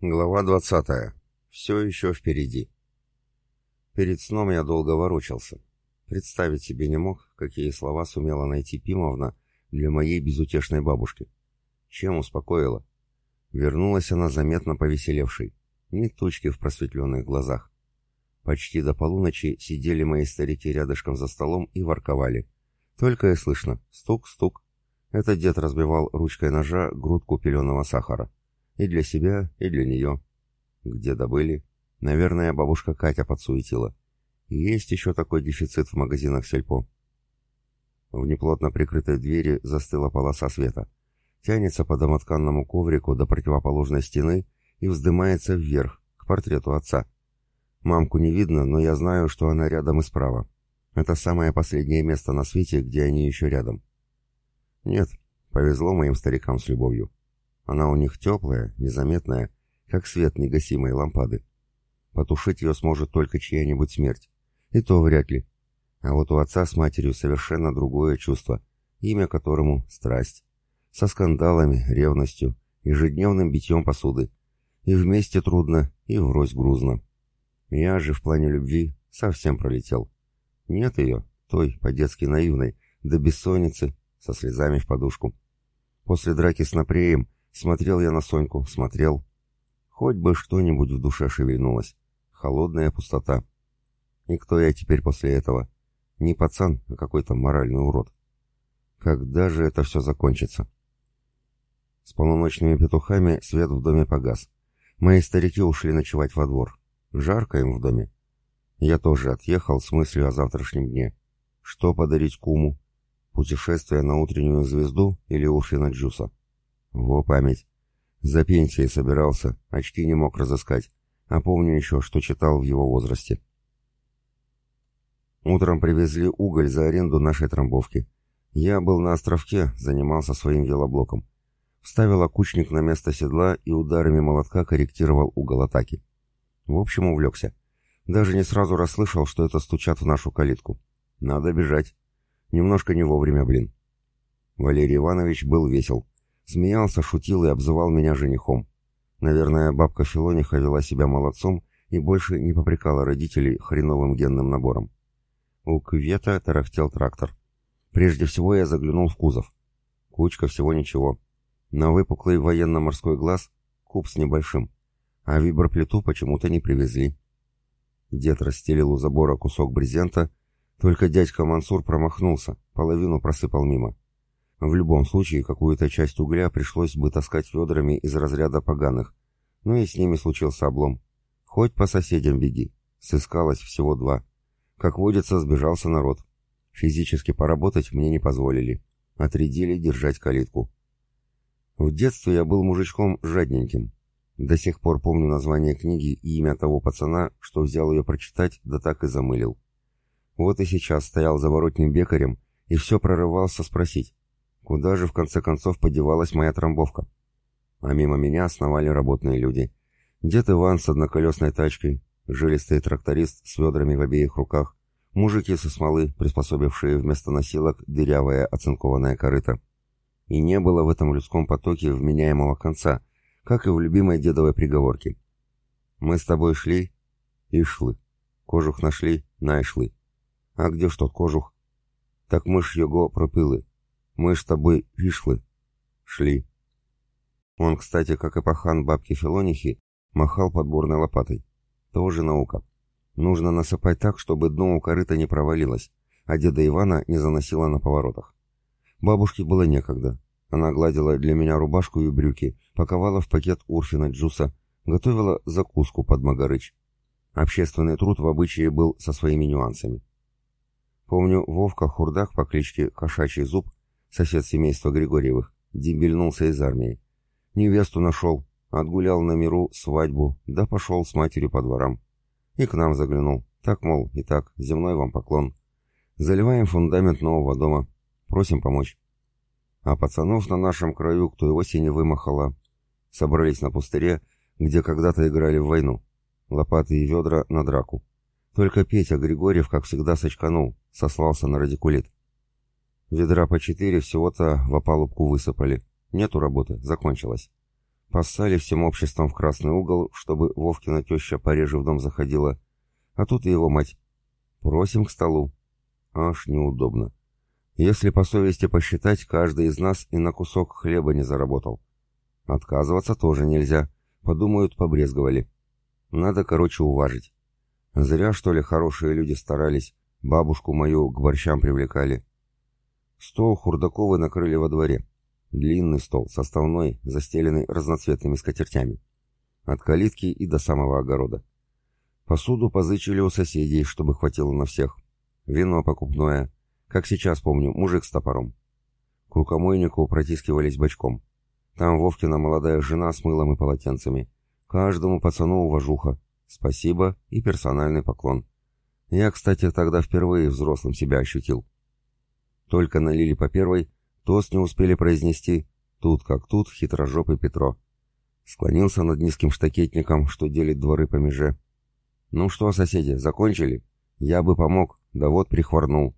Глава 20. Все еще впереди. Перед сном я долго ворочался. Представить себе не мог, какие слова сумела найти Пимовна для моей безутешной бабушки. Чем успокоила? Вернулась она заметно повеселевшей. Ни тучки в просветленных глазах. Почти до полуночи сидели мои старики рядышком за столом и ворковали. Только и слышно стук-стук. Это дед разбивал ручкой ножа грудку пеленого сахара. И для себя, и для нее. Где добыли? Наверное, бабушка Катя подсуетила. Есть еще такой дефицит в магазинах сельпо. В неплотно прикрытой двери застыла полоса света. Тянется по домотканному коврику до противоположной стены и вздымается вверх, к портрету отца. Мамку не видно, но я знаю, что она рядом и справа. Это самое последнее место на свете, где они еще рядом. Нет, повезло моим старикам с любовью. Она у них теплая, незаметная, как свет негасимой лампады. Потушить ее сможет только чья-нибудь смерть. И то вряд ли. А вот у отца с матерью совершенно другое чувство, имя которому — страсть. Со скандалами, ревностью, ежедневным битьем посуды. И вместе трудно, и врозь грузно. Я же в плане любви совсем пролетел. Нет ее, той, по-детски наивной, до бессонницы, со слезами в подушку. После драки с Напреем Смотрел я на Соньку, смотрел. Хоть бы что-нибудь в душе шевельнулось. Холодная пустота. И кто я теперь после этого? Не пацан, а какой-то моральный урод. Когда же это все закончится? С полуночными петухами свет в доме погас. Мои старики ушли ночевать во двор. Жарко им в доме. Я тоже отъехал с мыслью о завтрашнем дне. Что подарить куму? Путешествие на утреннюю звезду или Урфина Джуса? Во память. За пенсией собирался, очки не мог разыскать, а помню еще, что читал в его возрасте. Утром привезли уголь за аренду нашей трамбовки. Я был на островке, занимался своим велоблоком. Вставил окучник на место седла и ударами молотка корректировал угол атаки. В общем, увлекся. Даже не сразу расслышал, что это стучат в нашу калитку. Надо бежать. Немножко не вовремя, блин. Валерий Иванович был весел. Смеялся, шутил и обзывал меня женихом. Наверное, бабка Филониха вела себя молодцом и больше не попрекала родителей хреновым генным набором. У кювета тарахтел трактор. Прежде всего я заглянул в кузов. Кучка всего ничего. На выпуклый военно-морской глаз куб с небольшим, а виброплиту почему-то не привезли. Дед расстелил у забора кусок брезента, только дядька Мансур промахнулся, половину просыпал мимо. В любом случае, какую-то часть угля пришлось бы таскать ведрами из разряда поганых. Ну и с ними случился облом. Хоть по соседям беги. Сыскалось всего два. Как водится, сбежался народ. Физически поработать мне не позволили. Отрядили держать калитку. В детстве я был мужичком жадненьким. До сих пор помню название книги и имя того пацана, что взял ее прочитать, да так и замылил. Вот и сейчас стоял за воротним бекарем и все прорывался спросить, Куда же в конце концов подевалась моя трамбовка? А мимо меня основали работные люди. Дед Иван с одноколесной тачкой, жилистый тракторист с ведрами в обеих руках, мужики со смолы, приспособившие вместо носилок дырявое оцинкованное корыто. И не было в этом людском потоке вменяемого конца, как и в любимой дедовой приговорке. «Мы с тобой шли и шлы. Кожух нашли, найшли. А где ж тот кожух? Так мы ж его пропили. Мы ж тобой вишлы. Шли. Он, кстати, как и пахан бабки Филонихи, махал подборной лопатой. Тоже наука. Нужно насыпать так, чтобы дно у корыта не провалилось, а деда Ивана не заносило на поворотах. Бабушке было некогда. Она гладила для меня рубашку и брюки, паковала в пакет Урфина джуса, готовила закуску под Магарыч. Общественный труд в обычае был со своими нюансами. Помню, Вовка Хурдак по кличке Кошачий Зуб сосед семейства Григорьевых, дебильнулся из армии. Невесту нашел, отгулял на миру свадьбу, да пошел с матерью по дворам. И к нам заглянул. Так, мол, и так, земной вам поклон. Заливаем фундамент нового дома. Просим помочь. А пацанов на нашем краю кто его осени вымахала. Собрались на пустыре, где когда-то играли в войну. Лопаты и ведра на драку. Только Петя Григорьев, как всегда, сочканул, сослался на радикулит. Ведра по четыре всего-то в опалубку высыпали. Нету работы, закончилось. Поссали всем обществом в красный угол, чтобы Вовкина теща пореже в дом заходила. А тут и его мать. Просим к столу. Аж неудобно. Если по совести посчитать, каждый из нас и на кусок хлеба не заработал. Отказываться тоже нельзя. Подумают, побрезговали. Надо, короче, уважить. Зря, что ли, хорошие люди старались. Бабушку мою к борщам привлекали. Стол Хурдаковы накрыли во дворе. Длинный стол, составной, застеленный разноцветными скатертями. От калитки и до самого огорода. Посуду позычили у соседей, чтобы хватило на всех. Вино покупное. Как сейчас помню, мужик с топором. К рукомойнику протискивались бочком. Там Вовкина молодая жена с мылом и полотенцами. Каждому пацану уважуха. Спасибо и персональный поклон. Я, кстати, тогда впервые взрослым себя ощутил. Только налили по первой, тост не успели произнести. Тут как тут хитрожопый Петро. Склонился над низким штакетником, что делит дворы по меже. «Ну что, соседи, закончили? Я бы помог, да вот прихворнул».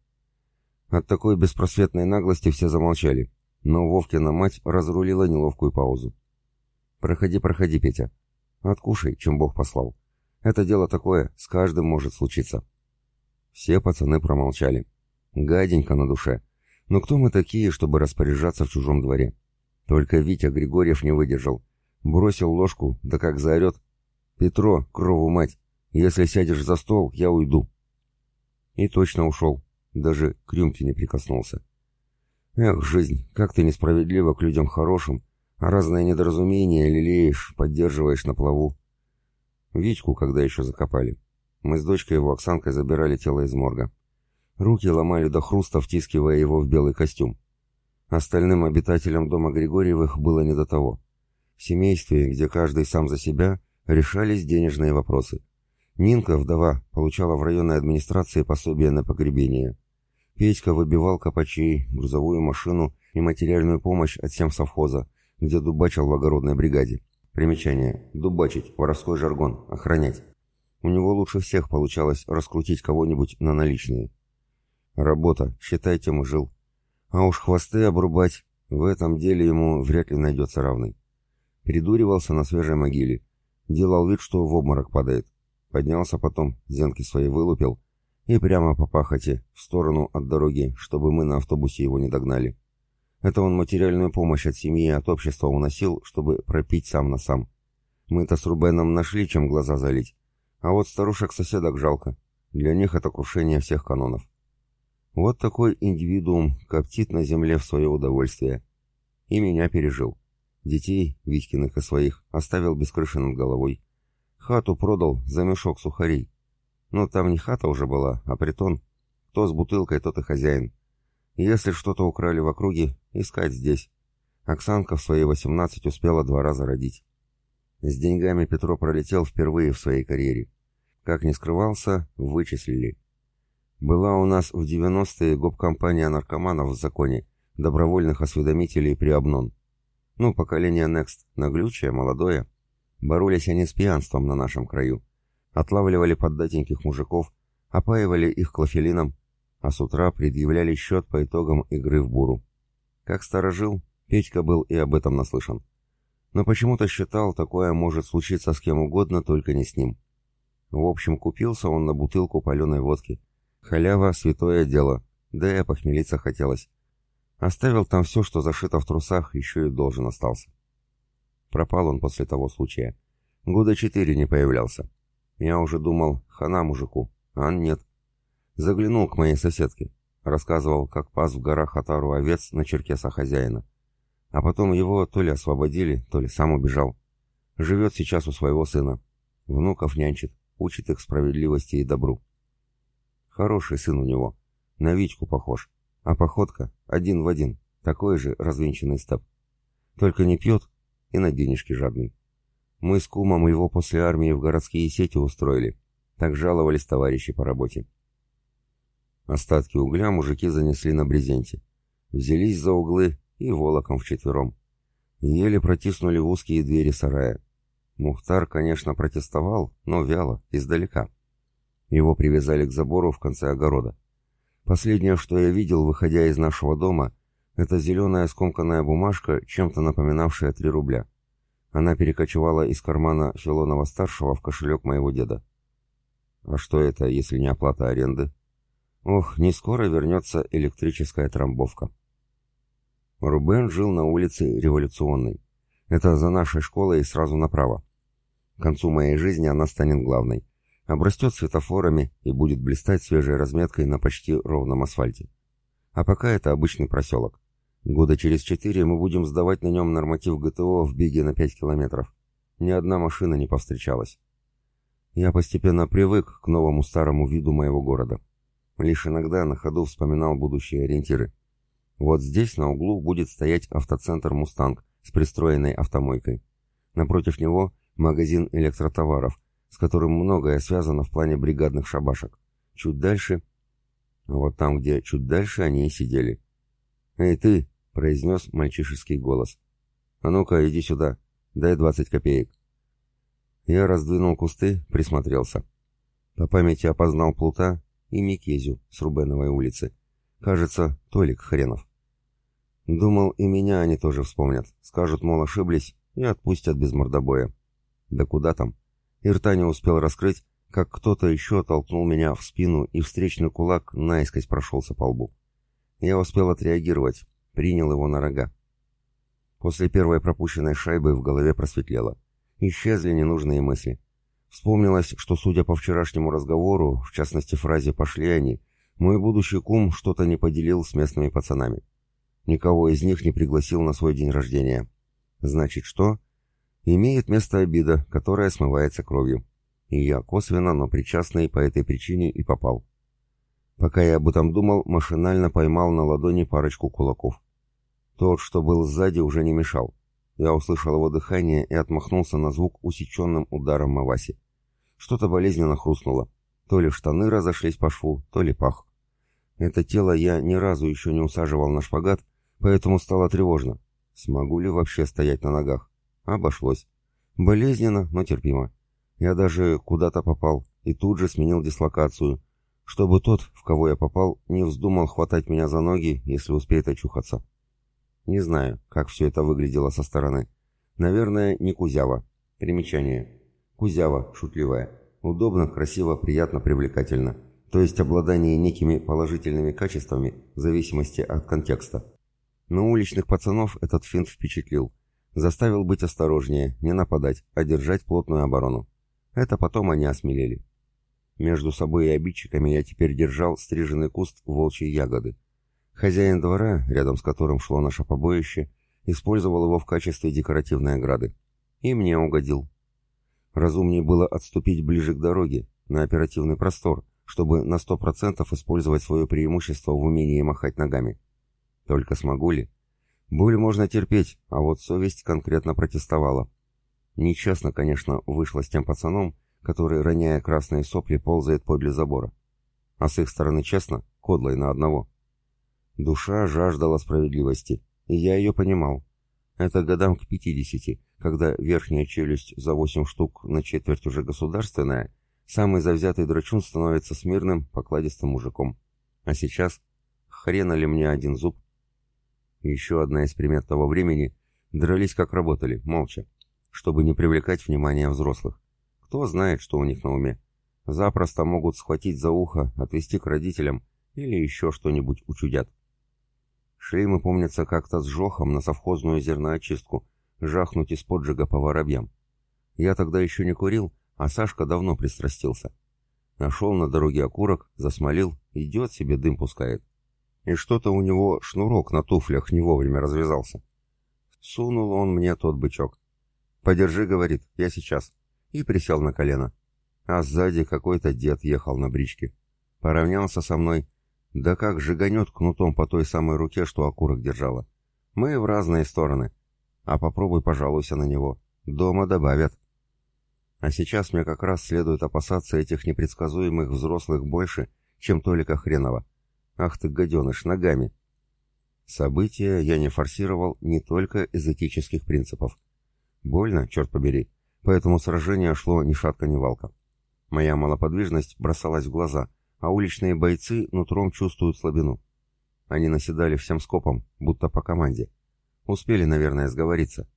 От такой беспросветной наглости все замолчали, но Вовкина мать разрулила неловкую паузу. «Проходи, проходи, Петя. Откушай, чем Бог послал. Это дело такое, с каждым может случиться». Все пацаны промолчали. Гаденько на душе. Но кто мы такие, чтобы распоряжаться в чужом дворе? Только Витя Григорьев не выдержал. Бросил ложку, да как заорет. «Петро, крову мать, если сядешь за стол, я уйду». И точно ушел. Даже к рюмке не прикоснулся. Эх, жизнь, как ты несправедлива к людям хорошим, а разные недоразумения лелеешь, поддерживаешь на плаву. Витьку когда еще закопали. Мы с дочкой его Оксанкой забирали тело из морга. Руки ломали до хруста, втискивая его в белый костюм. Остальным обитателям дома Григорьевых было не до того. В семействе, где каждый сам за себя, решались денежные вопросы. Нинка, вдова, получала в районной администрации пособие на погребение. Петька выбивал копачей, грузовую машину и материальную помощь от всем совхоза, где дубачил в огородной бригаде. Примечание. Дубачить. Воровской жаргон. Охранять. У него лучше всех получалось раскрутить кого-нибудь на наличные. Работа. Считайте, мы жил. А уж хвосты обрубать, в этом деле ему вряд ли найдется равный. Придуривался на свежей могиле. Делал вид, что в обморок падает. Поднялся потом, зенки свои вылупил и прямо по пахоте, в сторону от дороги, чтобы мы на автобусе его не догнали. Это он материальную помощь от семьи и от общества уносил, чтобы пропить сам на сам. Мы-то с Рубеном нашли, чем глаза залить. А вот старушек-соседок жалко. Для них это крушение всех канонов. Вот такой индивидуум коптит на земле в свое удовольствие. И меня пережил. Детей, Витькиных и своих, оставил без крыши над головой. Хату продал за мешок сухарей. Но там не хата уже была, а притон. Кто с бутылкой, тот и хозяин. Если что-то украли в округе, искать здесь. Оксанка в свои 18 успела два раза родить. С деньгами Петро пролетел впервые в своей карьере. Как не скрывался, вычислили. Была у нас в 90-е гоп-компания наркоманов в законе, добровольных осведомителей при обнон. Ну, поколение Next, наглючее, молодое. Боролись они с пьянством на нашем краю. Отлавливали поддатеньких мужиков, опаивали их клофелином, а с утра предъявляли счет по итогам игры в буру. Как сторожил, Петька был и об этом наслышан. Но почему-то считал, такое может случиться с кем угодно, только не с ним. В общем, купился он на бутылку паленой водки. Халява — святое дело, да и похмелиться хотелось. Оставил там все, что зашито в трусах, еще и должен остался. Пропал он после того случая. Года четыре не появлялся. Я уже думал, хана мужику, а нет. Заглянул к моей соседке. Рассказывал, как пас в горах отару овец на черкеса хозяина. А потом его то ли освободили, то ли сам убежал. Живет сейчас у своего сына. Внуков нянчит, учит их справедливости и добру. Хороший сын у него. На Витьку похож. А походка один в один. Такой же развинченный степ. Только не пьет, и на денежки жадный. Мы с кумом его после армии в городские сети устроили. Так жаловались товарищи по работе. Остатки угля мужики занесли на брезенте. Взялись за углы и волоком вчетвером. Еле протиснули в узкие двери сарая. Мухтар, конечно, протестовал, но вяло, издалека. Его привязали к забору в конце огорода. Последнее, что я видел, выходя из нашего дома, это зеленая скомканная бумажка, чем-то напоминавшая три рубля. Она перекочевала из кармана Филонова-старшего в кошелек моего деда. А что это, если не оплата аренды? Ох, не скоро вернется электрическая трамбовка. Рубен жил на улице Революционной. Это за нашей школой и сразу направо. К концу моей жизни она станет главной. Обрастет светофорами и будет блистать свежей разметкой на почти ровном асфальте. А пока это обычный проселок. Года через четыре мы будем сдавать на нем норматив ГТО в беге на 5 километров. Ни одна машина не повстречалась. Я постепенно привык к новому старому виду моего города. Лишь иногда на ходу вспоминал будущие ориентиры. Вот здесь на углу будет стоять автоцентр «Мустанг» с пристроенной автомойкой. Напротив него магазин электротоваров, с которым многое связано в плане бригадных шабашек. Чуть дальше... Вот там, где чуть дальше они и сидели. «Эй, ты!» — произнес мальчишеский голос. «А ну-ка, иди сюда. Дай двадцать копеек». Я раздвинул кусты, присмотрелся. По памяти опознал Плута и Микезю с Рубеновой улицы. Кажется, Толик Хренов. Думал, и меня они тоже вспомнят. Скажут, мол, ошиблись, и отпустят без мордобоя. Да куда там? И рта не успел раскрыть, как кто-то еще толкнул меня в спину, и встречный кулак наискось прошелся по лбу. Я успел отреагировать, принял его на рога. После первой пропущенной шайбы в голове просветлело. Исчезли ненужные мысли. Вспомнилось, что, судя по вчерашнему разговору, в частности фразе «пошли они», мой будущий кум что-то не поделил с местными пацанами. Никого из них не пригласил на свой день рождения. Значит, что? Имеет место обида, которая смывается кровью. И я косвенно, но причастный по этой причине и попал. Пока я об этом думал, машинально поймал на ладони парочку кулаков. Тот, что был сзади, уже не мешал. Я услышал его дыхание и отмахнулся на звук усеченным ударом Маваси. Что-то болезненно хрустнуло. То ли штаны разошлись по шву, то ли пах. Это тело я ни разу еще не усаживал на шпагат, поэтому стало тревожно. Смогу ли вообще стоять на ногах? Обошлось. Болезненно, но терпимо. Я даже куда-то попал и тут же сменил дислокацию, чтобы тот, в кого я попал, не вздумал хватать меня за ноги, если успеет очухаться. Не знаю, как все это выглядело со стороны. Наверное, не кузява. Примечание. Кузява, шутливая. Удобно, красиво, приятно, привлекательно. То есть обладание некими положительными качествами в зависимости от контекста. Но уличных пацанов этот финт впечатлил. Заставил быть осторожнее, не нападать, а держать плотную оборону. Это потом они осмелели. Между собой и обидчиками я теперь держал стриженный куст волчьей ягоды. Хозяин двора, рядом с которым шло наше побоище, использовал его в качестве декоративной ограды. И мне угодил. Разумнее было отступить ближе к дороге, на оперативный простор, чтобы на сто процентов использовать свое преимущество в умении махать ногами. Только смогу ли? Боль можно терпеть, а вот совесть конкретно протестовала. Нечестно, конечно, вышло с тем пацаном, который, роняя красные сопли, ползает подле забора. А с их стороны честно, кодлой на одного. Душа жаждала справедливости, и я ее понимал. Это годам к пятидесяти, когда верхняя челюсть за восемь штук на четверть уже государственная, самый завзятый драчун становится смирным, покладистым мужиком. А сейчас хрена ли мне один зуб? Еще одна из примет того времени — дрались как работали, молча, чтобы не привлекать внимание взрослых. Кто знает, что у них на уме. Запросто могут схватить за ухо, отвести к родителям или еще что-нибудь учудят. Шли мы, помнится, как-то с Жохом на совхозную зерноочистку, жахнуть из поджига по воробьям. Я тогда еще не курил, а Сашка давно пристрастился. Нашел на дороге окурок, засмолил, идет себе дым пускает и что-то у него шнурок на туфлях не вовремя развязался. Сунул он мне тот бычок. «Подержи», — говорит, — «я сейчас». И присел на колено. А сзади какой-то дед ехал на бричке. Поравнялся со мной. Да как жиганет кнутом по той самой руке, что окурок держала. Мы в разные стороны. А попробуй пожалуйся на него. Дома добавят. А сейчас мне как раз следует опасаться этих непредсказуемых взрослых больше, чем Толика Хренова. Ах ты, гаденыш, ногами. События я не форсировал не только из этических принципов. Больно, черт побери, поэтому сражение шло ни шатка, ни валка. Моя малоподвижность бросалась в глаза, а уличные бойцы нутром чувствуют слабину. Они наседали всем скопом, будто по команде. Успели, наверное, сговориться.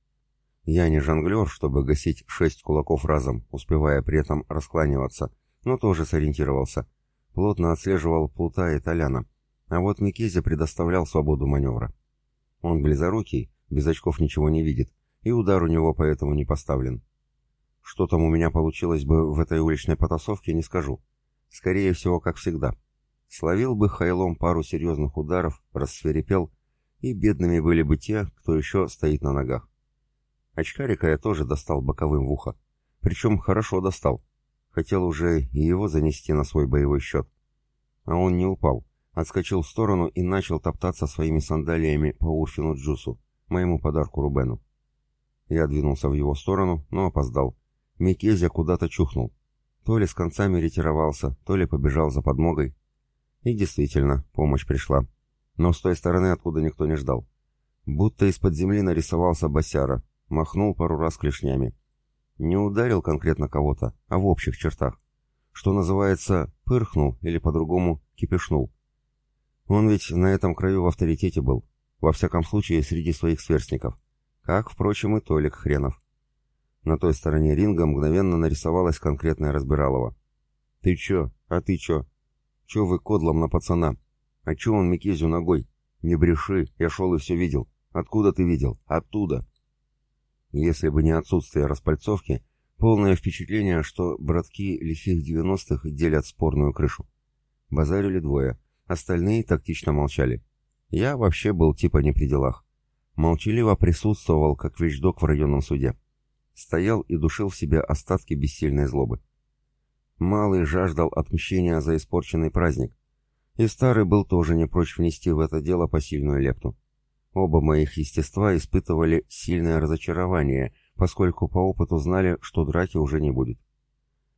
Я не жонглер, чтобы гасить шесть кулаков разом, успевая при этом раскланиваться, но тоже сориентировался. Плотно отслеживал Плута и Толяна. А вот Микезе предоставлял свободу маневра. Он близорукий, без очков ничего не видит, и удар у него поэтому не поставлен. Что там у меня получилось бы в этой уличной потасовке, не скажу. Скорее всего, как всегда. Словил бы Хайлом пару серьезных ударов, рассверепел, и бедными были бы те, кто еще стоит на ногах. Очкарика я тоже достал боковым в ухо. Причем хорошо достал. Хотел уже и его занести на свой боевой счет. А он не упал. Отскочил в сторону и начал топтаться своими сандалиями по Урфину Джусу, моему подарку Рубену. Я двинулся в его сторону, но опоздал. Микезя куда-то чухнул. То ли с концами ретировался, то ли побежал за подмогой. И действительно, помощь пришла. Но с той стороны, откуда никто не ждал. Будто из-под земли нарисовался босяра, махнул пару раз клешнями. Не ударил конкретно кого-то, а в общих чертах. Что называется, пырхнул или по-другому кипишнул. Он ведь на этом краю в авторитете был, во всяком случае среди своих сверстников. Как, впрочем, и Толик Хренов. На той стороне ринга мгновенно нарисовалась конкретная разбиралова. «Ты чё? А ты чё? Чё вы кодлом на пацана? А чё он Микезю ногой? Не бреши, я шел и все видел. Откуда ты видел? Оттуда!» Если бы не отсутствие распальцовки, полное впечатление, что братки лихих девяностых делят спорную крышу. Базарили двое, остальные тактично молчали. Я вообще был типа не при делах. Молчаливо присутствовал, как вещдок в районном суде. Стоял и душил в себе остатки бессильной злобы. Малый жаждал отмщения за испорченный праздник. И старый был тоже не прочь внести в это дело посильную лепту. Оба моих естества испытывали сильное разочарование, поскольку по опыту знали, что драки уже не будет.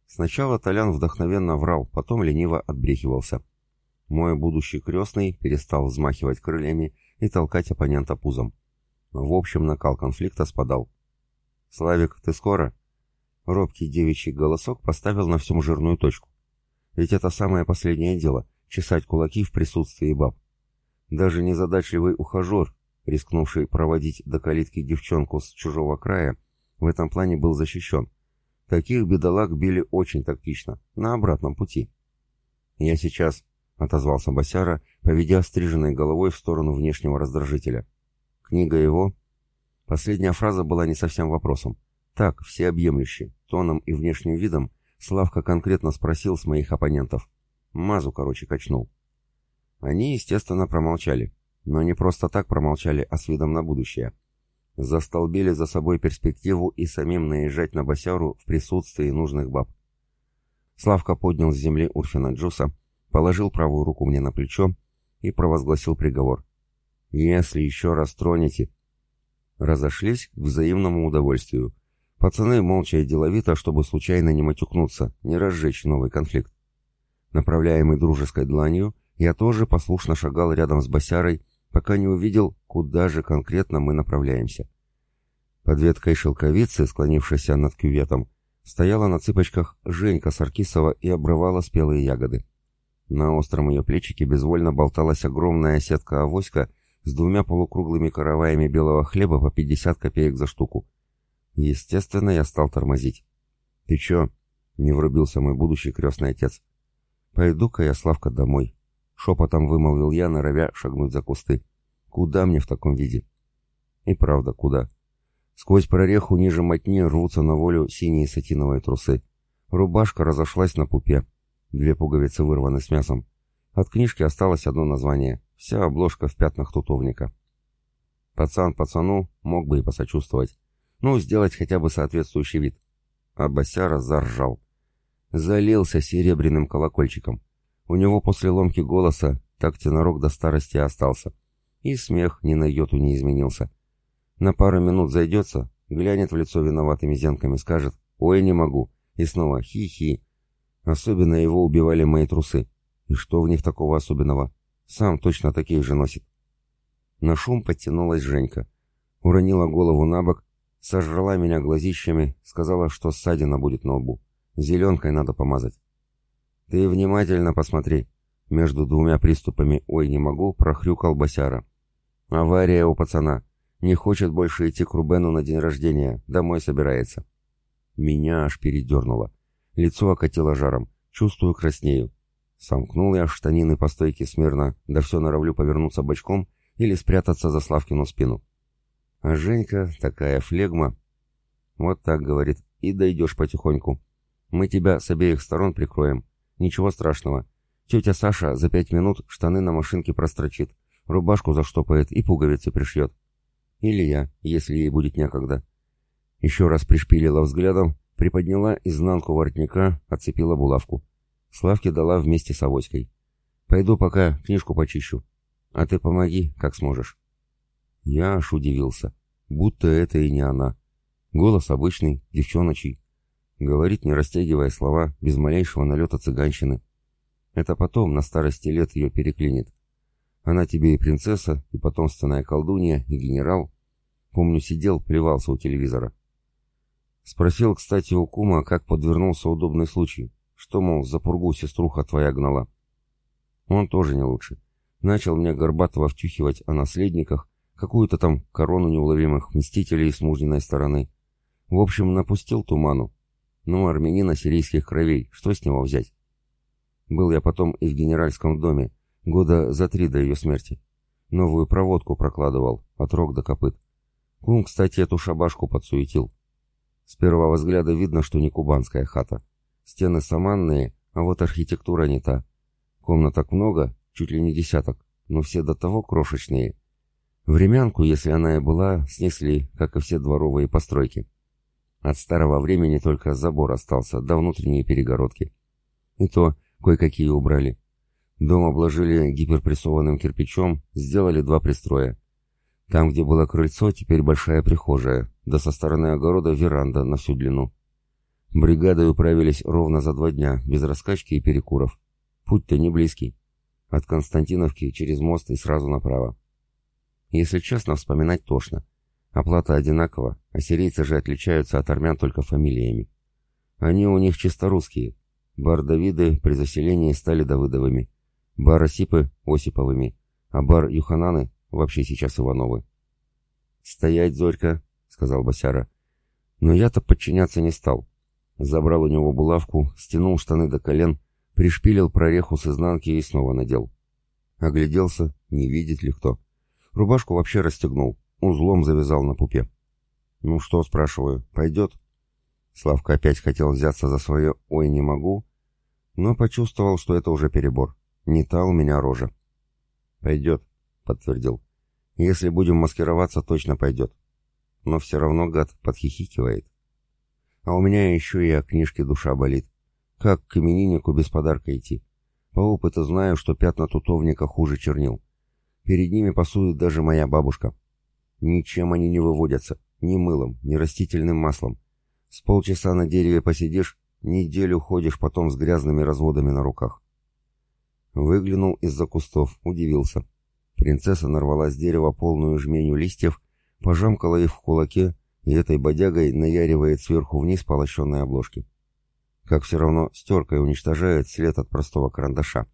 Сначала Толян вдохновенно врал, потом лениво отбрехивался. Мой будущий крестный перестал взмахивать крыльями и толкать оппонента пузом. В общем, накал конфликта спадал. «Славик, ты скоро?» Робкий девичий голосок поставил на всем жирную точку. Ведь это самое последнее дело — чесать кулаки в присутствии баб. Даже незадачливый ухажер, рискнувший проводить до калитки девчонку с чужого края, в этом плане был защищен. Таких бедолаг били очень тактично, на обратном пути. «Я сейчас», — отозвался Босяра, поведя стриженной головой в сторону внешнего раздражителя. «Книга его...» Последняя фраза была не совсем вопросом. Так, всеобъемлюще, тоном и внешним видом, Славка конкретно спросил с моих оппонентов. Мазу, короче, качнул. Они, естественно, промолчали. Но не просто так промолчали, а с видом на будущее. Застолбили за собой перспективу и самим наезжать на босяру в присутствии нужных баб. Славка поднял с земли Урфина Джуса, положил правую руку мне на плечо и провозгласил приговор. «Если еще раз тронете...» Разошлись к взаимному удовольствию. Пацаны молча и деловито, чтобы случайно не матюкнуться, не разжечь новый конфликт. Направляемый дружеской дланью, я тоже послушно шагал рядом с босярой, пока не увидел, куда же конкретно мы направляемся. Под веткой шелковицы, склонившейся над кюветом, стояла на цыпочках Женька Саркисова и обрывала спелые ягоды. На остром ее плечике безвольно болталась огромная сетка-авоська с двумя полукруглыми караваями белого хлеба по 50 копеек за штуку. Естественно, я стал тормозить. «Ты чё?» — не врубился мой будущий крестный отец. «Пойду-ка я, Славка, домой. Шепотом вымолвил я, норовя шагнуть за кусты. Куда мне в таком виде? И правда, куда? Сквозь прореху ниже мотни рвутся на волю синие сатиновые трусы. Рубашка разошлась на пупе. Две пуговицы вырваны с мясом. От книжки осталось одно название. Вся обложка в пятнах тутовника. Пацан пацану мог бы и посочувствовать. Ну, сделать хотя бы соответствующий вид. А Басяра заржал. Залился серебряным колокольчиком. У него после ломки голоса так тенорок до старости остался. И смех ни на йоту не изменился. На пару минут зайдется, глянет в лицо виноватыми зенками, скажет «Ой, не могу», и снова «Хи-хи». Особенно его убивали мои трусы. И что в них такого особенного? Сам точно такие же носит. На шум подтянулась Женька. Уронила голову на бок, сожрала меня глазищами, сказала, что ссадина будет на лбу. Зеленкой надо помазать. «Ты внимательно посмотри». Между двумя приступами «Ой, не могу» прохрюкал Босяра. «Авария у пацана. Не хочет больше идти к Рубену на день рождения, домой собирается. Меня аж передернуло. Лицо окатило жаром, чувствую краснею. Сомкнул я штанины по стойке смирно, да все норовлю повернуться бочком или спрятаться за Славкину спину. А Женька такая флегма. Вот так, говорит, и дойдешь потихоньку. Мы тебя с обеих сторон прикроем. Ничего страшного. Тетя Саша за пять минут штаны на машинке прострочит, рубашку заштопает и пуговицы пришьет. Или я, если ей будет некогда. Еще раз пришпилила взглядом, приподняла изнанку воротника, отцепила булавку. Славке дала вместе с авоськой. «Пойду пока книжку почищу. А ты помоги, как сможешь». Я аж удивился, будто это и не она. Голос обычный, девчоночий. Говорит, не растягивая слова, без малейшего налета цыганщины. Это потом, на старости лет, ее переклинит. Она тебе и принцесса, и потомственная колдунья, и генерал. Помню, сидел, плевался у телевизора. Спросил, кстати, у кума, как подвернулся удобный случай. Что, мол, за пургу сеструха твоя гнала. Он тоже не лучше. Начал мне горбатого втюхивать о наследниках, какую-то там корону неуловимых мстителей с мужниной стороны. В общем, напустил туману. Ну, армянина сирийских кровей, что с него взять? Был я потом и в генеральском доме, года за три до ее смерти. Новую проводку прокладывал, от рог до копыт. Кум, кстати, эту шабашку подсуетил. С первого взгляда видно, что не кубанская хата. Стены саманные, а вот архитектура не та. Комнаток много, чуть ли не десяток, но все до того крошечные. Времянку, если она и была, снесли, как и все дворовые постройки. От старого времени только забор остался, да внутренние перегородки. И то кое-какие убрали. Дом обложили гиперпрессованным кирпичом, сделали два пристроя. Там, где было крыльцо, теперь большая прихожая, да со стороны огорода веранда на всю длину. Бригадой управились ровно за два дня, без раскачки и перекуров. Путь-то не близкий. От Константиновки через мост и сразу направо. Если честно, вспоминать тошно. Оплата одинакова, а сирийцы же отличаются от армян только фамилиями. Они у них чисто русские. Бар-Давиды при заселении стали Давыдовыми. Бар-Осипы — Осиповыми. А бар-Юхананы вообще сейчас Ивановы. «Стоять, Зорька!» — сказал Басяра. Но я-то подчиняться не стал. Забрал у него булавку, стянул штаны до колен, пришпилил прореху с изнанки и снова надел. Огляделся, не видит ли кто. Рубашку вообще расстегнул, узлом завязал на пупе. «Ну что?» — спрашиваю. «Пойдет?» Славка опять хотел взяться за свое «ой, не могу», но почувствовал, что это уже перебор. Не та у меня рожа. «Пойдет», — подтвердил. «Если будем маскироваться, точно пойдет». Но все равно гад подхихикивает. А у меня еще и о книжке душа болит. Как к имениннику без подарка идти? По опыту знаю, что пятна тутовника хуже чернил. Перед ними пасует даже моя бабушка. Ничем они не выводятся, ни мылом, ни растительным маслом. С полчаса на дереве посидишь, неделю ходишь потом с грязными разводами на руках. Выглянул из-за кустов, удивился. Принцесса нарвала с дерева полную жменю листьев, пожамкала их в кулаке и этой бодягой наяривает сверху вниз полощенные обложки. Как все равно стеркой уничтожает след от простого карандаша.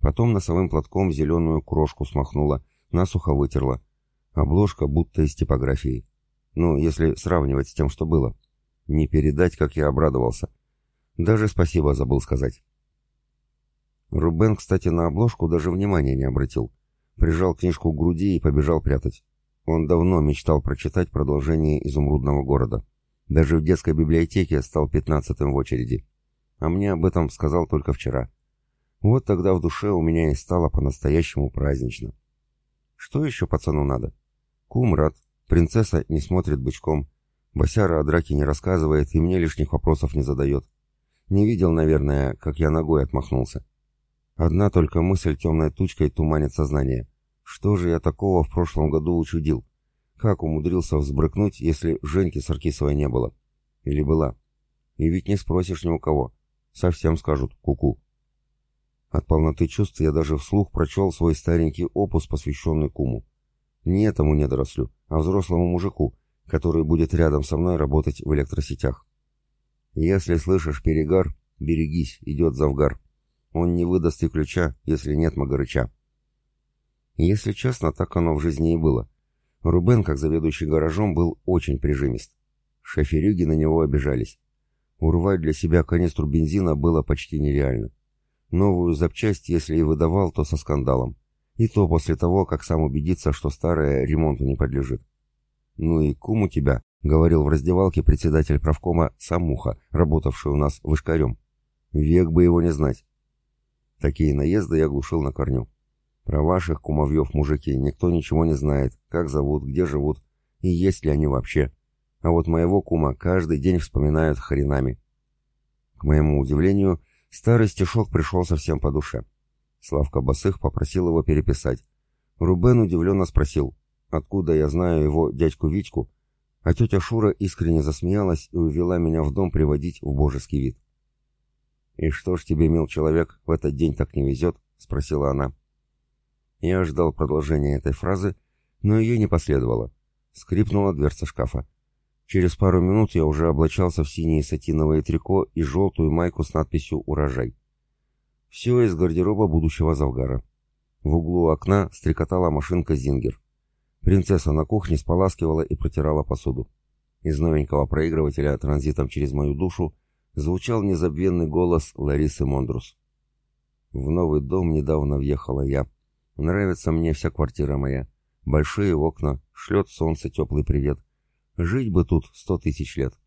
Потом носовым платком зеленую крошку смахнула, насухо вытерла. Обложка будто из типографии. Ну, если сравнивать с тем, что было. Не передать, как я обрадовался. Даже спасибо забыл сказать. Рубен, кстати, на обложку даже внимания не обратил. Прижал книжку к груди и побежал прятать. Он давно мечтал прочитать продолжение «Изумрудного города». Даже в детской библиотеке стал пятнадцатым в очереди. А мне об этом сказал только вчера. Вот тогда в душе у меня и стало по-настоящему празднично. Что еще пацану надо? Кум рад, принцесса не смотрит бычком, Басяра о драке не рассказывает и мне лишних вопросов не задает. Не видел, наверное, как я ногой отмахнулся. Одна только мысль темной тучкой туманит сознание. Что же я такого в прошлом году учудил? Как умудрился взбрыкнуть, если Женьки Саркисовой не было? Или была? И ведь не спросишь ни у кого. Совсем скажут «ку-ку». От полноты чувств я даже вслух прочел свой старенький опус, посвященный куму. Не этому недорослю, а взрослому мужику, который будет рядом со мной работать в электросетях. Если слышишь перегар, берегись, идет Завгар. Он не выдаст и ключа, если нет Магарыча. Если честно, так оно в жизни и было. Рубен, как заведующий гаражом, был очень прижимист. Шоферюги на него обижались. Урвать для себя канистру бензина было почти нереально. Новую запчасть, если и выдавал, то со скандалом. И то после того, как сам убедится, что старая ремонту не подлежит. «Ну и кум у тебя», — говорил в раздевалке председатель правкома Самуха, работавший у нас вышкарем. «Век бы его не знать». Такие наезды я глушил на корню. Про ваших кумовьев мужики никто ничего не знает, как зовут, где живут и есть ли они вообще. А вот моего кума каждый день вспоминают хренами. К моему удивлению, старый стишок пришел совсем по душе. Славка Басых попросил его переписать. Рубен удивленно спросил, откуда я знаю его дядьку Витьку, а тетя Шура искренне засмеялась и увела меня в дом приводить в божеский вид. «И что ж тебе, мил человек, в этот день так не везет?» — спросила она. Я ждал продолжения этой фразы, но ее не последовало. Скрипнула дверца шкафа. Через пару минут я уже облачался в синее сатиновое трико и желтую майку с надписью «Урожай». Все из гардероба будущего Завгара. В углу окна стрекотала машинка «Зингер». Принцесса на кухне споласкивала и протирала посуду. Из новенького проигрывателя транзитом через мою душу звучал незабвенный голос Ларисы Мондрус. В новый дом недавно въехала я. Нравится мне вся квартира моя. Большие окна, шлет солнце теплый привет. Жить бы тут сто тысяч лет.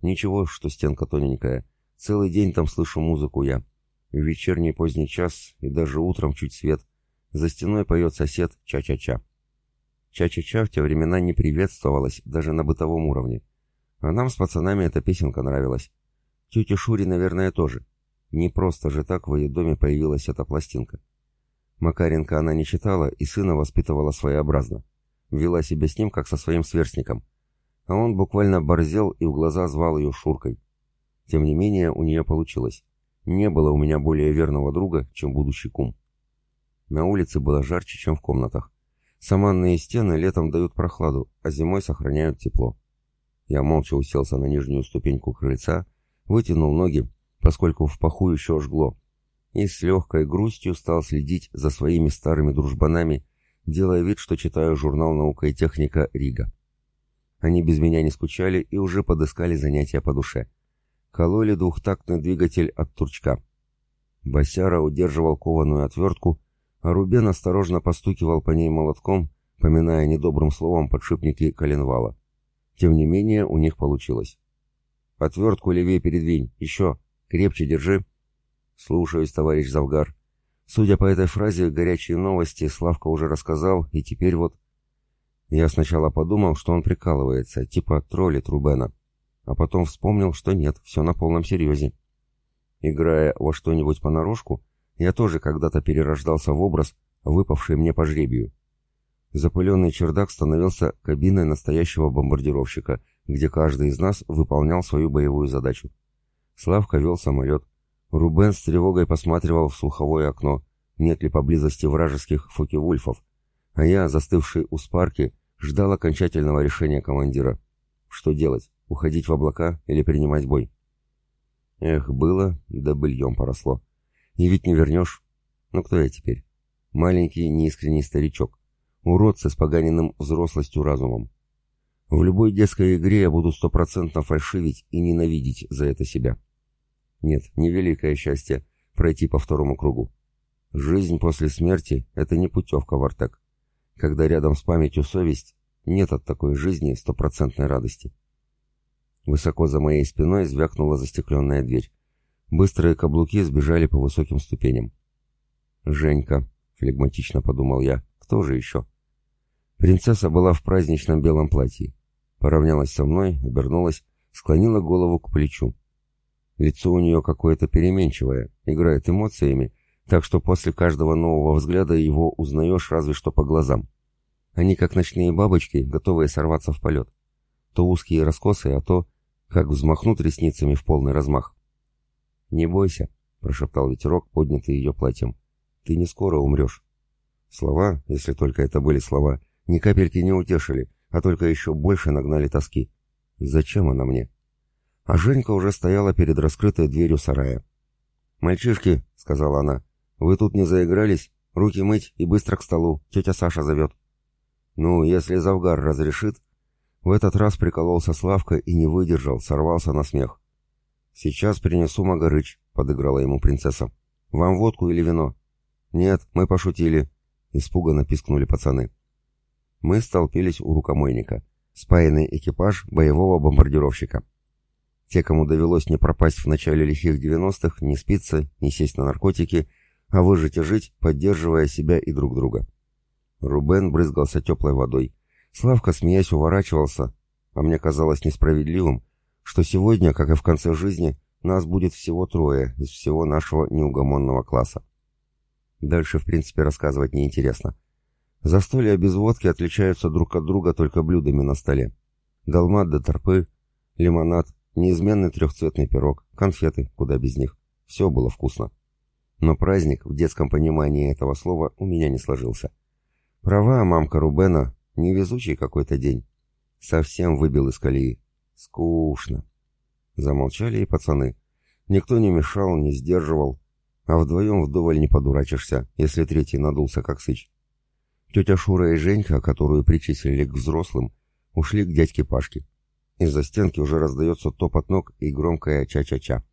Ничего, что стенка тоненькая. Целый день там слышу музыку я. В вечерний поздний час и даже утром чуть свет. За стеной поет сосед ча-ча-ча. Ча-ча-ча в те времена не приветствовалась даже на бытовом уровне. А нам с пацанами эта песенка нравилась. Тете Шуре, наверное, тоже. Не просто же так в ее доме появилась эта пластинка. Макаренко она не читала и сына воспитывала своеобразно. Вела себя с ним, как со своим сверстником – а он буквально борзел и в глаза звал ее Шуркой. Тем не менее, у нее получилось. Не было у меня более верного друга, чем будущий кум. На улице было жарче, чем в комнатах. Саманные стены летом дают прохладу, а зимой сохраняют тепло. Я молча уселся на нижнюю ступеньку крыльца, вытянул ноги, поскольку в паху еще жгло, и с легкой грустью стал следить за своими старыми дружбанами, делая вид, что читаю журнал «Наука и техника Рига». Они без меня не скучали и уже подыскали занятия по душе. Кололи двухтактный двигатель от турчка. Босяра удерживал кованую отвертку, а Рубен осторожно постукивал по ней молотком, поминая недобрым словом подшипники коленвала. Тем не менее, у них получилось. «Отвертку левее передвинь, еще, крепче держи». «Слушаюсь, товарищ Завгар». Судя по этой фразе, горячие новости Славка уже рассказал, и теперь вот... Я сначала подумал, что он прикалывается, типа троллит Рубена, а потом вспомнил, что нет, все на полном серьезе. Играя во что-нибудь понарошку, я тоже когда-то перерождался в образ, выпавший мне по жребию. Запыленный чердак становился кабиной настоящего бомбардировщика, где каждый из нас выполнял свою боевую задачу. Славка вел самолет. Рубен с тревогой посматривал в слуховое окно, нет ли поблизости вражеских фоки-вульфов, а я, застывший у спарки, ждал окончательного решения командира. Что делать? Уходить в облака или принимать бой? Эх, было, да быльем поросло. И ведь не вернешь. Ну кто я теперь? Маленький неискренний старичок. Уродцы с поганенным взрослостью разумом. В любой детской игре я буду стопроцентно фальшивить и ненавидеть за это себя. Нет, не великое счастье пройти по второму кругу. Жизнь после смерти — это не путевка в Артек когда рядом с памятью совесть, нет от такой жизни стопроцентной радости. Высоко за моей спиной звякнула застекленная дверь. Быстрые каблуки сбежали по высоким ступеням. «Женька», — флегматично подумал я, — «кто же еще?» Принцесса была в праздничном белом платье. Поравнялась со мной, обернулась, склонила голову к плечу. Лицо у нее какое-то переменчивое, играет эмоциями, так что после каждого нового взгляда его узнаешь разве что по глазам. Они как ночные бабочки, готовые сорваться в полет. То узкие раскосы, а то, как взмахнут ресницами в полный размах. «Не бойся», — прошептал ветерок, поднятый ее платьем. «Ты не скоро умрешь». Слова, если только это были слова, ни капельки не утешили, а только еще больше нагнали тоски. Зачем она мне? А Женька уже стояла перед раскрытой дверью сарая. «Мальчишки», — сказала она, — «Вы тут не заигрались? Руки мыть и быстро к столу. Тетя Саша зовет». Ну, если Завгар разрешит... В этот раз прикололся Славка и не выдержал, сорвался на смех. «Сейчас принесу Магарыч», — подыграла ему принцесса. «Вам водку или вино?» «Нет, мы пошутили», — испуганно пискнули пацаны. Мы столпились у рукомойника. Спаянный экипаж боевого бомбардировщика. Те, кому довелось не пропасть в начале лихих девяностых, не спиться, не сесть на наркотики, а выжить и жить, поддерживая себя и друг друга. Рубен брызгался теплой водой. Славка, смеясь, уворачивался, а мне казалось несправедливым, что сегодня, как и в конце жизни, нас будет всего трое из всего нашего неугомонного класса. Дальше, в принципе, рассказывать неинтересно. Застолья без водки отличаются друг от друга только блюдами на столе. Долмат до торпы, лимонад, неизменный трехцветный пирог, конфеты, куда без них. Все было вкусно. Но праздник в детском понимании этого слова у меня не сложился. Права мамка Рубена, невезучий какой-то день. Совсем выбил из колеи. Скучно. Замолчали и пацаны. Никто не мешал, не сдерживал. А вдвоем вдоволь не подурачишься, если третий надулся как сыч. Тетя Шура и Женька, которую причислили к взрослым, ушли к дядьке Пашке. Из-за стенки уже раздается топот ног и громкое ча-ча-ча.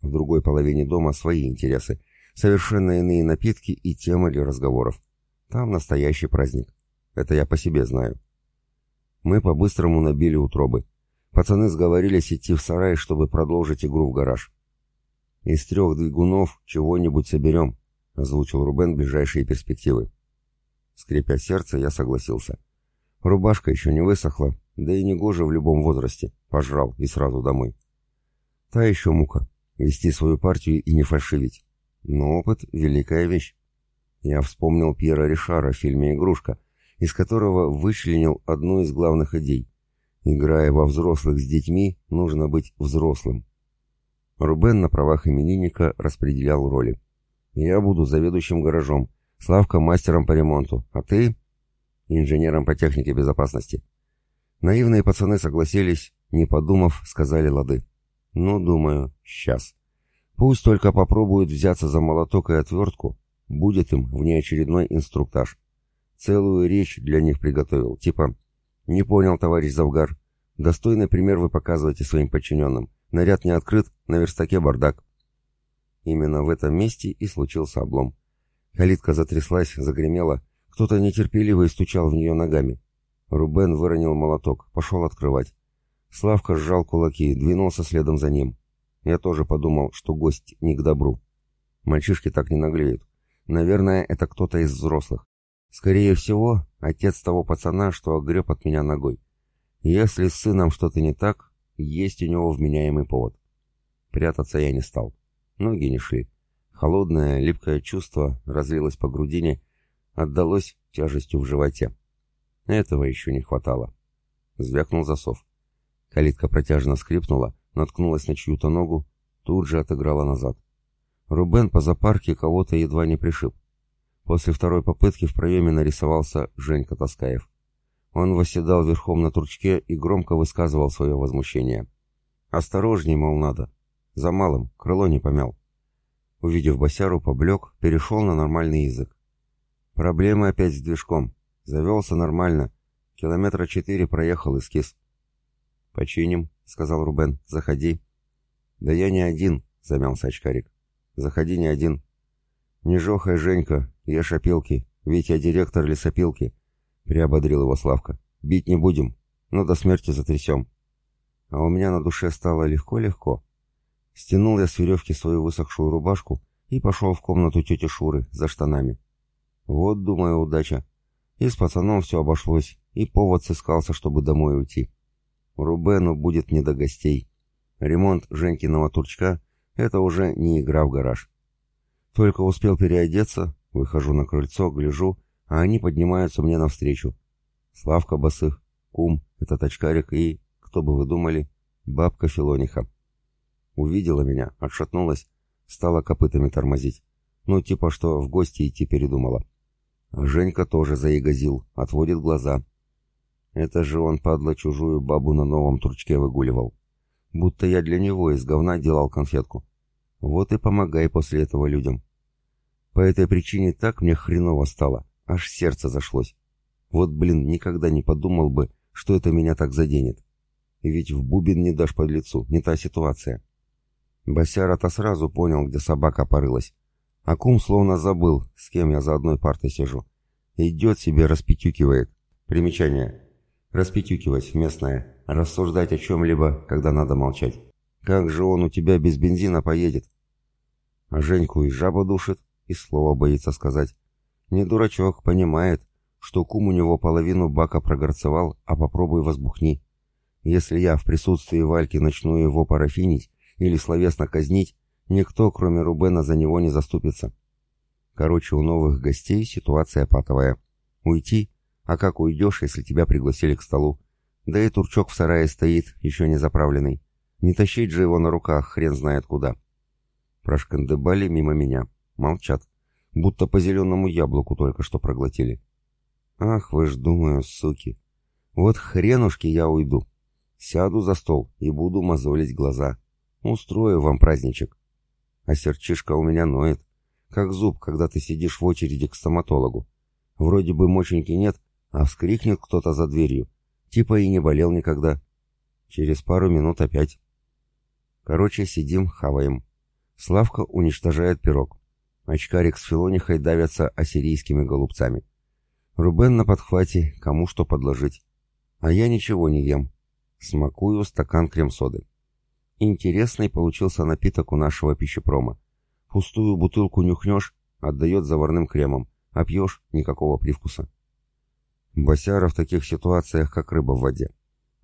В другой половине дома свои интересы, совершенно иные напитки и темы для разговоров. Там настоящий праздник. Это я по себе знаю. Мы по-быстрому набили утробы. Пацаны сговорились идти в сарай, чтобы продолжить игру в гараж. «Из трех двигунов чего-нибудь соберем», — озвучил Рубен ближайшие перспективы. Скрипя сердце, я согласился. Рубашка еще не высохла, да и не гоже в любом возрасте. Пожрал и сразу домой. Та еще мука. Вести свою партию и не фальшивить. Но опыт — великая вещь. Я вспомнил Пьера Ришара в фильме «Игрушка», из которого вычленил одну из главных идей. Играя во взрослых с детьми, нужно быть взрослым. Рубен на правах именинника распределял роли. «Я буду заведующим гаражом, Славка мастером по ремонту, а ты инженером по технике безопасности. Наивные пацаны согласились, не подумав, сказали лады. Ну, думаю, сейчас. Пусть только попробуют взяться за молоток и отвертку, будет им внеочередной инструктаж. Целую речь для них приготовил, типа «Не понял, товарищ Завгар. Достойный пример вы показываете своим подчиненным. Наряд не открыт, на верстаке бардак». Именно в этом месте и случился облом. Калитка затряслась, загремела. Кто-то нетерпеливо стучал в нее ногами. Рубен выронил молоток, пошел открывать. Славка сжал кулаки, двинулся следом за ним. Я тоже подумал, что гость не к добру. Мальчишки так не наглеют. Наверное, это кто-то из взрослых. Скорее всего, отец того пацана, что огреб от меня ногой. Если с сыном что-то не так, есть у него вменяемый повод. Прятаться я не стал. Ноги не шли. Холодное, липкое чувство разлилось по грудине, отдалось тяжестью в животе. Этого еще не хватало. Звякнул засов. Калитка протяжно скрипнула, наткнулась на чью-то ногу, тут же отыграла назад. Рубен по запарке кого-то едва не пришиб. После второй попытки в проеме нарисовался Женька Таскаев. Он восседал верхом на турчке и громко высказывал свое возмущение. «Осторожней, мол, надо. За малым, крыло не помял». Увидев босяру, поблек, перешел на нормальный язык. Проблемы опять с движком. Завелся нормально. Километра четыре проехал и скис. «Починим», — сказал Рубен. «Заходи». «Да я не один», — замялся очкарик. «Заходи не один». «Не жохай, Женька, я шапилки, ведь я директор лесопилки», — приободрил его Славка. «Бить не будем, но до смерти затрясем». А у меня на душе стало легко-легко. Стянул я с веревки свою высохшую рубашку и пошел в комнату тети Шуры за штанами. Вот, думаю, удача. И с пацаном все обошлось, и повод сыскался, чтобы домой уйти. Рубену будет не до гостей. Ремонт Женькиного турчка — это уже не игра в гараж. Только успел переодеться, выхожу на крыльцо, гляжу, а они поднимаются мне навстречу. Славка Босых, кум, этот очкарик и, кто бы вы думали, бабка Филониха. Увидела меня, отшатнулась, стала копытами тормозить. Ну, типа, что в гости идти передумала. Женька тоже заигазил, отводит глаза. Это же он, падла, чужую бабу на новом турчке выгуливал. Будто я для него из говна делал конфетку. Вот и помогай после этого людям. По этой причине так мне хреново стало, аж сердце зашлось. Вот, блин, никогда не подумал бы, что это меня так заденет. И ведь в бубен не дашь под лицу, не та ситуация. Басяра-то сразу понял, где собака порылась. А кум словно забыл, с кем я за одной партой сижу. Идет себе, распетюкивает. Примечание. Распетюкивать, местное. Рассуждать о чем-либо, когда надо молчать. Как же он у тебя без бензина поедет? А Женьку и жаба душит, и слова боится сказать. Не дурачок, понимает, что кум у него половину бака прогорцевал, а попробуй возбухни. Если я в присутствии Вальки начну его парафинить или словесно казнить, никто, кроме Рубена, за него не заступится. Короче, у новых гостей ситуация патовая. Уйти? А как уйдешь, если тебя пригласили к столу? Да и турчок в сарае стоит, еще не заправленный. Не тащить же его на руках, хрен знает куда. Прошкандыбали мимо меня. Молчат. Будто по зеленому яблоку только что проглотили. Ах, вы ж, думаю, суки. Вот хренушки я уйду. Сяду за стол и буду мозолить глаза. Устрою вам праздничек. А сердчишка у меня ноет, как зуб, когда ты сидишь в очереди к стоматологу. Вроде бы моченьки нет, а вскрикнет кто-то за дверью. Типа и не болел никогда. Через пару минут опять. Короче, сидим, хаваем. Славка уничтожает пирог. Очкарик с Филонихой давятся ассирийскими голубцами. Рубен на подхвате, кому что подложить. А я ничего не ем. Смакую стакан крем-соды. Интересный получился напиток у нашего пищепрома. Пустую бутылку нюхнешь, отдает заварным кремом, а пьешь — никакого привкуса. Босяра в таких ситуациях, как рыба в воде.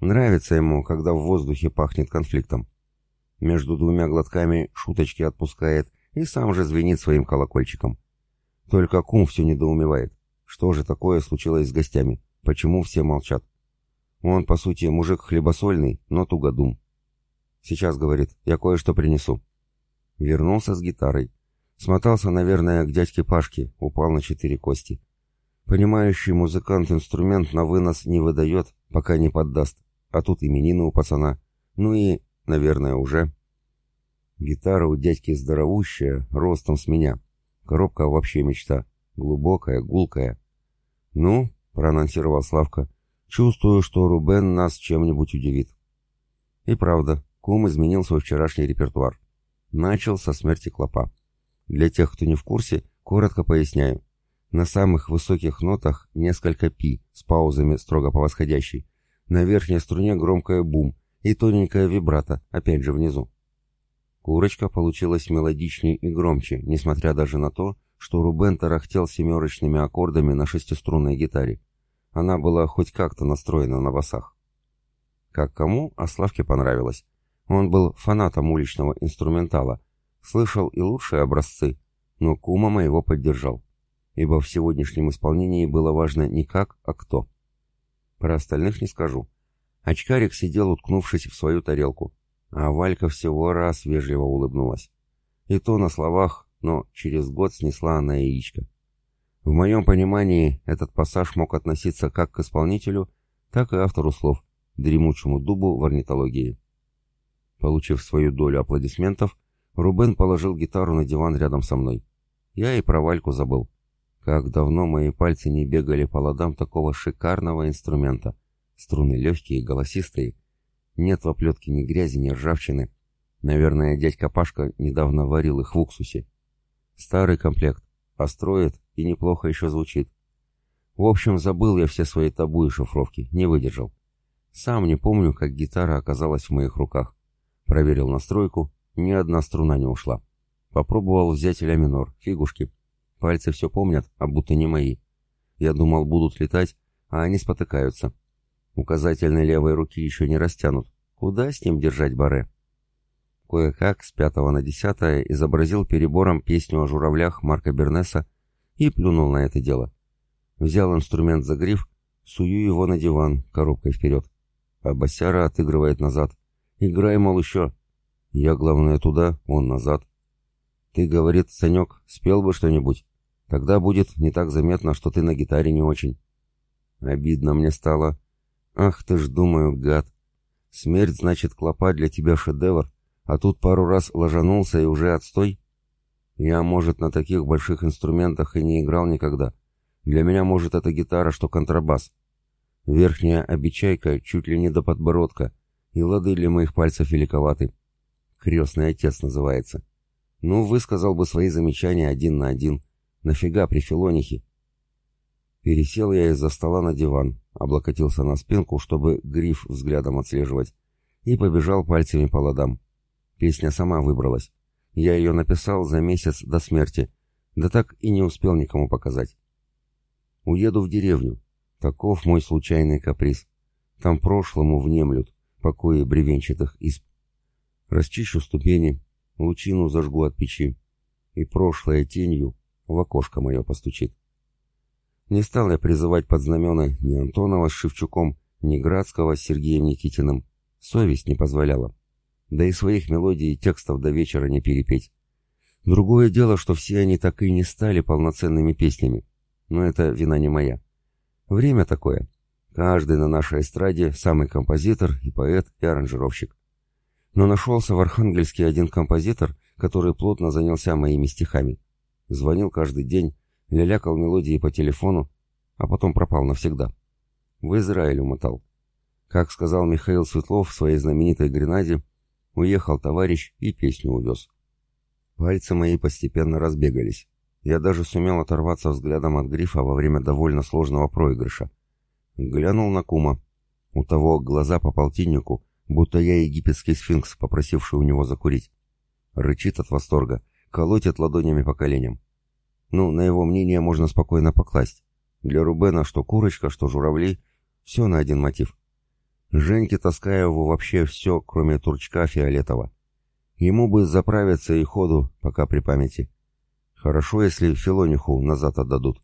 Нравится ему, когда в воздухе пахнет конфликтом. Между двумя глотками шуточки отпускает и сам же звенит своим колокольчиком. Только кум все недоумевает. Что же такое случилось с гостями? Почему все молчат? Он, по сути, мужик хлебосольный, но тугодум. Сейчас, говорит, я кое-что принесу. Вернулся с гитарой. Смотался, наверное, к дядьке Пашке, упал на четыре кости. Понимающий музыкант инструмент на вынос не выдает, пока не поддаст. А тут именины у пацана. Ну и, наверное, уже. Гитара у дядьки здоровущая, ростом с меня. Коробка вообще мечта. Глубокая, гулкая. «Ну», — проанонсировал Славка, Чувствую, что Рубен нас чем-нибудь удивит. И правда, Кум изменил свой вчерашний репертуар. Начал со смерти клопа. Для тех, кто не в курсе, коротко поясняю. На самых высоких нотах несколько пи с паузами строго по восходящей. На верхней струне громкое бум и тоненькая вибрато, опять же внизу. Курочка получилась мелодичнее и громче, несмотря даже на то, что Рубен тарахтел семерочными аккордами на шестиструнной гитаре. Она была хоть как-то настроена на басах. Как кому, а Славке понравилось. Он был фанатом уличного инструментала, слышал и лучшие образцы, но кума моего поддержал, ибо в сегодняшнем исполнении было важно не как, а кто. Про остальных не скажу. Очкарик сидел, уткнувшись в свою тарелку, а Валька всего раз вежливо улыбнулась. И то на словах, но через год снесла она яичко. В моем понимании этот пассаж мог относиться как к исполнителю, так и автору слов, дремучему дубу в орнитологии. Получив свою долю аплодисментов, Рубен положил гитару на диван рядом со мной. Я и про Вальку забыл. Как давно мои пальцы не бегали по ладам такого шикарного инструмента. Струны легкие, голосистые. Нет в оплетке ни грязи, ни ржавчины. Наверное, дядька Пашка недавно варил их в уксусе. Старый комплект, а и неплохо еще звучит. В общем, забыл я все свои табу и шифровки, не выдержал. Сам не помню, как гитара оказалась в моих руках. Проверил настройку, ни одна струна не ушла. Попробовал взять ля минор, фигушки. Пальцы все помнят, а будто не мои. Я думал, будут летать, а они спотыкаются. Указательной левой руки еще не растянут. Куда с ним держать баре? Кое-как с пятого на десятое изобразил перебором песню о журавлях Марка Бернеса и плюнул на это дело. Взял инструмент за гриф, сую его на диван, коробкой вперед. А Басяра отыгрывает назад. «Играй, мол, еще». Я, главное, туда, он назад. «Ты, — говорит Санек, — спел бы что-нибудь. Тогда будет не так заметно, что ты на гитаре не очень». Обидно мне стало. «Ах ты ж, думаю, гад. Смерть, значит, клопа для тебя шедевр, а тут пару раз ложанулся и уже отстой?» Я, может, на таких больших инструментах и не играл никогда, Для меня, может, это гитара, что контрабас. Верхняя обечайка чуть ли не до подбородка, и лады для моих пальцев великоваты. Крестный отец называется. Ну, высказал бы свои замечания один на один. Нафига при Филонихе? Пересел я из-за стола на диван, облокотился на спинку, чтобы гриф взглядом отслеживать, и побежал пальцами по ладам. Песня сама выбралась. Я ее написал за месяц до смерти, да так и не успел никому показать. Уеду в деревню. Таков мой случайный каприз. Там прошлому внемлют покои бревенчатых изб. Расчищу ступени, лучину зажгу от печи, и прошлое тенью в окошко мое постучит. Не стал я призывать под знамена ни Антонова с Шевчуком, ни Градского с Сергеем Никитиным. Совесть не позволяла. Да и своих мелодий и текстов до вечера не перепеть. Другое дело, что все они так и не стали полноценными песнями. Но это вина не моя. Время такое. Каждый на нашей эстраде самый композитор и поэт и аранжировщик. Но нашелся в Архангельске один композитор, который плотно занялся моими стихами. Звонил каждый день, лялякал мелодии по телефону, а потом пропал навсегда. В Израиль умотал. Как сказал Михаил Светлов в своей знаменитой «Гренаде», уехал товарищ и песню увез. Пальцы мои постепенно разбегались. Я даже сумел оторваться взглядом от грифа во время довольно сложного проигрыша. Глянул на кума. У того глаза по полтиннику, будто я египетский сфинкс, попросивший у него закурить. Рычит от восторга, колотит ладонями по коленям. Ну, на его мнение можно спокойно покласть. Для Рубена что курочка, что журавли, все на один мотив. Женьке Таскаеву вообще все, кроме турчка фиолетово. Ему бы заправиться и ходу, пока при памяти. Хорошо, если Филониху назад отдадут.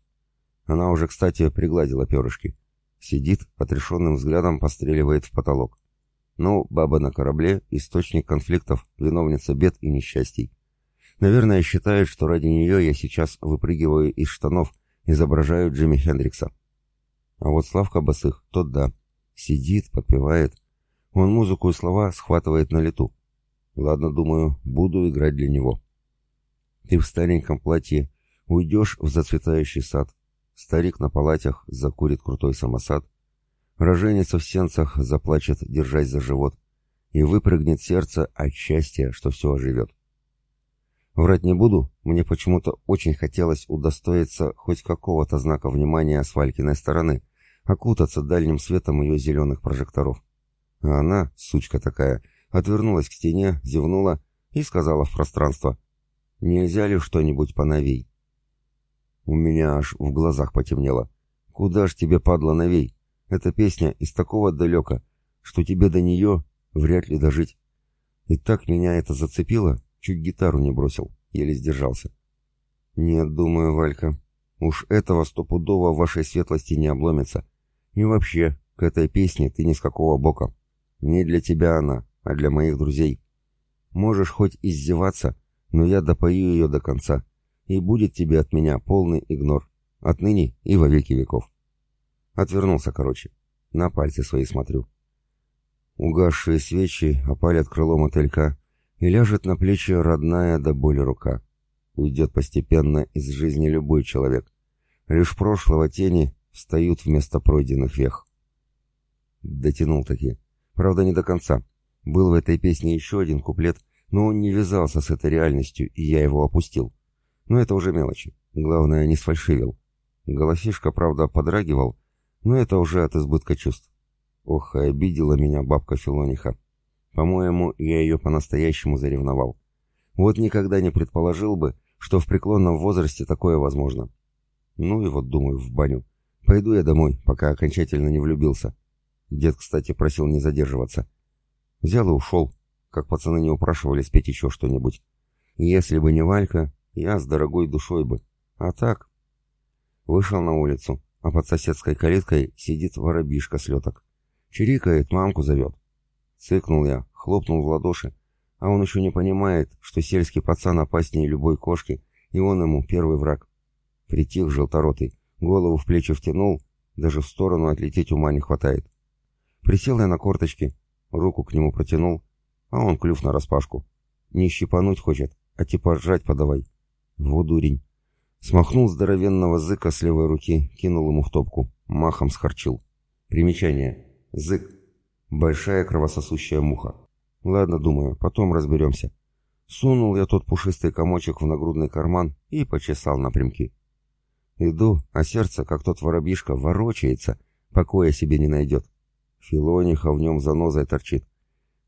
Она уже, кстати, пригладила перышки. Сидит, отрешенным взглядом постреливает в потолок. Ну, баба на корабле — источник конфликтов, виновница бед и несчастий. Наверное, считает, что ради нее я сейчас выпрыгиваю из штанов, изображаю Джимми Хендрикса. А вот Славка Босых, тот да. Сидит, подпевает. Он музыку и слова схватывает на лету. Ладно, думаю, буду играть для него. Ты в стареньком платье уйдешь в зацветающий сад. Старик на палатях закурит крутой самосад. Роженец в сенцах заплачет, держась за живот. И выпрыгнет сердце от счастья, что все оживет. Врать не буду, мне почему-то очень хотелось удостоиться хоть какого-то знака внимания с Валькиной стороны, окутаться дальним светом ее зеленых прожекторов. А она, сучка такая, отвернулась к стене, зевнула и сказала в пространство — Нельзя ли что-нибудь поновей? У меня аж в глазах потемнело. Куда ж тебе, падла, новей? Эта песня из такого далека, что тебе до нее вряд ли дожить. И так меня это зацепило, чуть гитару не бросил, еле сдержался. Нет, думаю, Валька, уж этого стопудово в вашей светлости не обломится. И вообще, к этой песне ты ни с какого бока. Не для тебя она, а для моих друзей. Можешь хоть издеваться, но я допою ее до конца, и будет тебе от меня полный игнор, отныне и во веки веков. Отвернулся, короче, на пальцы свои смотрю. Угасшие свечи опалят крыло мотылька, и ляжет на плечи родная до боли рука. Уйдет постепенно из жизни любой человек. Лишь прошлого тени встают вместо пройденных вех. Дотянул таки. Правда, не до конца. Был в этой песне еще один куплет — но он не вязался с этой реальностью, и я его опустил. Но это уже мелочи. Главное, не сфальшивил. Голосишка, правда, подрагивал, но это уже от избытка чувств. Ох, обидела меня бабка Филониха. По-моему, я ее по-настоящему заревновал. Вот никогда не предположил бы, что в преклонном возрасте такое возможно. Ну и вот думаю, в баню. Пойду я домой, пока окончательно не влюбился. Дед, кстати, просил не задерживаться. Взял и ушел, как пацаны не упрашивали спеть еще что-нибудь. Если бы не Валька, я с дорогой душой бы. А так... Вышел на улицу, а под соседской калиткой сидит воробишка слеток. Чирикает, мамку зовет. Цыкнул я, хлопнул в ладоши, а он еще не понимает, что сельский пацан опаснее любой кошки, и он ему первый враг. Притих желторотый, голову в плечи втянул, даже в сторону отлететь ума не хватает. Присел я на корточки, руку к нему протянул, а он клюв нараспашку. Не щипануть хочет, а типа жрать подавай. Вот дурень. Смахнул здоровенного зыка с левой руки, кинул ему в топку, махом схарчил. Примечание. Зык. Большая кровососущая муха. Ладно, думаю, потом разберемся. Сунул я тот пушистый комочек в нагрудный карман и почесал напрямки. Иду, а сердце, как тот воробьишка, ворочается, покоя себе не найдет. Филониха в нем занозой торчит.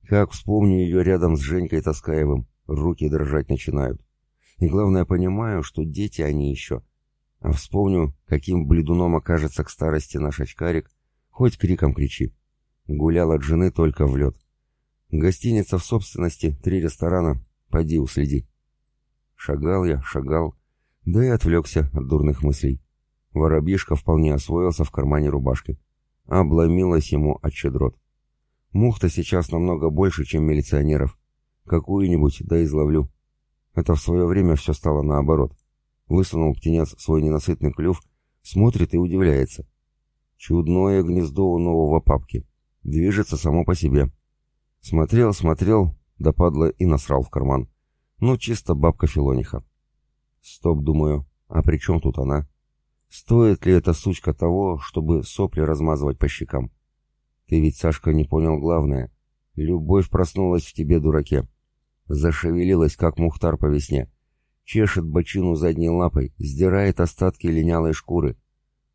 Как вспомню ее рядом с Женькой Таскаевым, руки дрожать начинают. И главное, понимаю, что дети они еще. А вспомню, каким бледуном окажется к старости наш очкарик, хоть криком кричи. Гулял от жены только в лед. Гостиница в собственности, три ресторана, поди уследи. Шагал я, шагал, да и отвлекся от дурных мыслей. Воробьишка вполне освоился в кармане рубашки. Обломилась ему от щедрот. Мух-то сейчас намного больше, чем милиционеров. Какую-нибудь, да изловлю. Это в свое время все стало наоборот. Высунул птенец свой ненасытный клюв, смотрит и удивляется. Чудное гнездо у нового папки. Движется само по себе. Смотрел, смотрел, да падла и насрал в карман. Ну, чисто бабка Филониха. Стоп, думаю, а при чем тут она? Стоит ли эта сучка того, чтобы сопли размазывать по щекам? Ты ведь, Сашка, не понял главное. Любовь проснулась в тебе, дураке. Зашевелилась, как мухтар по весне. Чешет бочину задней лапой, сдирает остатки линялой шкуры.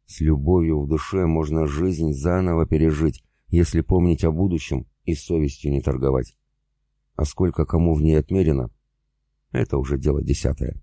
С любовью в душе можно жизнь заново пережить, если помнить о будущем и совестью не торговать. А сколько кому в ней отмерено, это уже дело десятое.